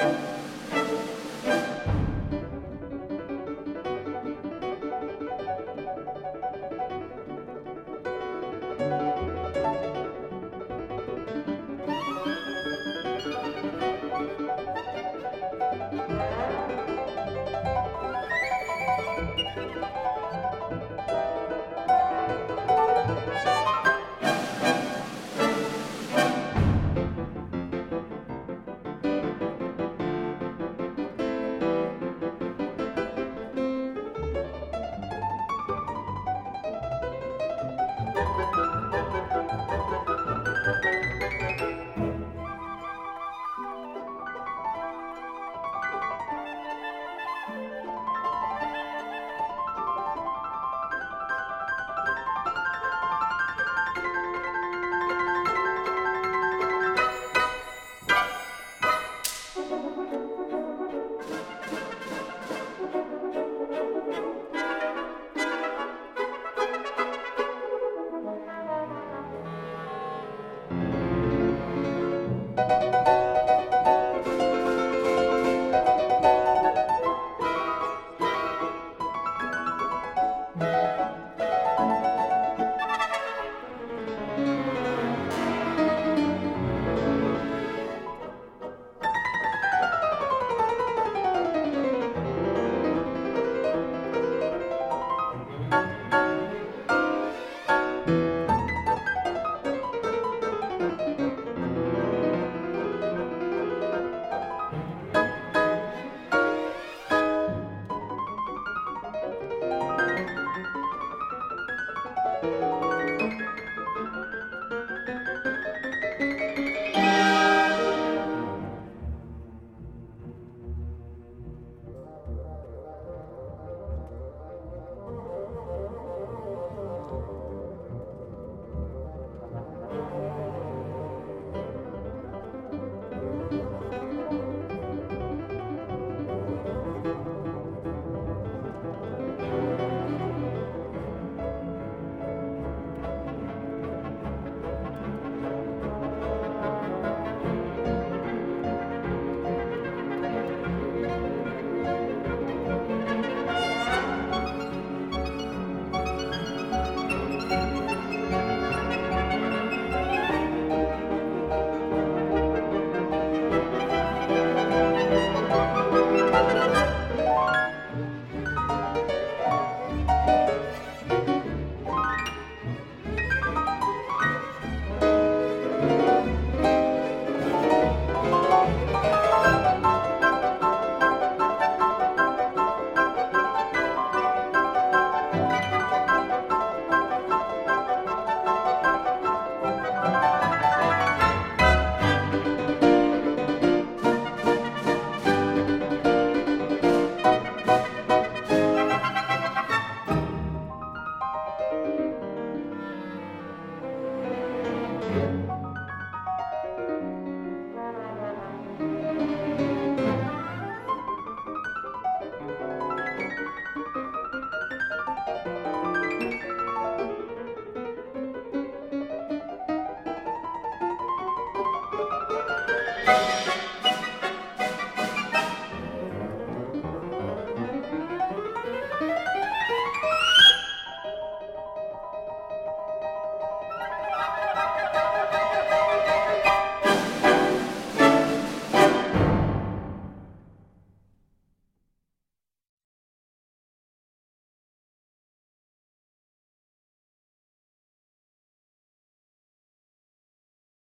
Thank you. Bye.